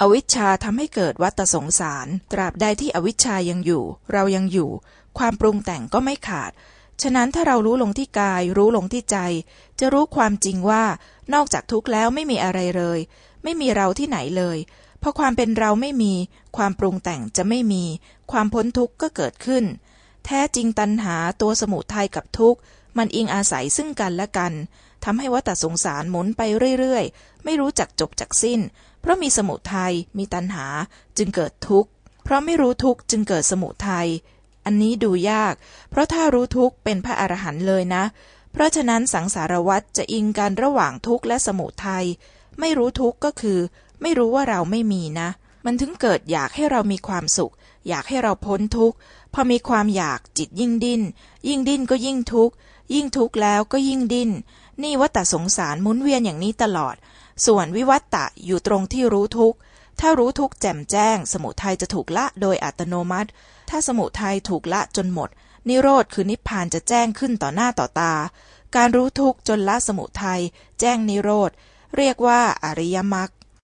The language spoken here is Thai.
อวิชชาทำให้เกิดวัฏสงสาร ตราบใดที่อวิชชายังอยู่ เรายังอยู่ ความปรุงแต่งก็ไม่ขาด ฉะนั้นถ้าเรารู้ลงที่กาย รู้ลงที่ใจ จะรู้ความจริงว่า นอกจากทุกข์แล้วไม่มีอะไรเลย ไม่มีเราที่ไหนเลยพอความเป็นเราไม่มี ความปรุงแต่งจะไม่มี ความพ้นทุกข์ก็เกิดขึ้น แท้จริงตัณหาตัวสมุทัยกับทุกข์ มันอิงอาศัยซึ่งกันและกันทำให้วัฏสงสารหมุนไปเรื่อยๆ ไม่รู้จักจบจักสิ้น เพราะมีสมุทัยมีตัณหาจึงเกิดทุกข์ เพราะไม่รู้ทุกข์จึงเกิดสมุทัยอันนี้ดูยาก เพราะถ้ารู้ทุกข์เป็นพระอรหันต์เลยนะ เพราะฉะนั้นสังสารวัฏจะอิงกันระหว่างทุกข์และสมุทัยไม่รู้ทุกข์ก็คือ ไม่รู้ว่าเราไม่มีนะ มันถึงเกิดอยากให้เรามีความสุข อยากให้เราพ้นทุกข์ พอมีความอยากจิตยิ่งดิ้น ยิ่งดิ้นก็ยิ่งทุกข์ ยิ่งทุกข์แล้วก็ยิ่งดิ้น นี่วัฏสงสารหมุนเวียนอย่างนี้ตลอด ส่วนวิวัตตะอยู่ตรงที่รู้ทุกข์ ถ้ารู้ทุกข์แจ่มแจ้ง สมุทัยจะถูกละโดยอัตโนมัติ ถ้าสมุทัยถูกละจนหมด นิโรธคือนิพพานจะแจ้งขึ้นต่อหน้าต่อตา การรู้ทุกข์จนละสมุทัยแจ้งนิโรธ เรียกว่าอริยมรรค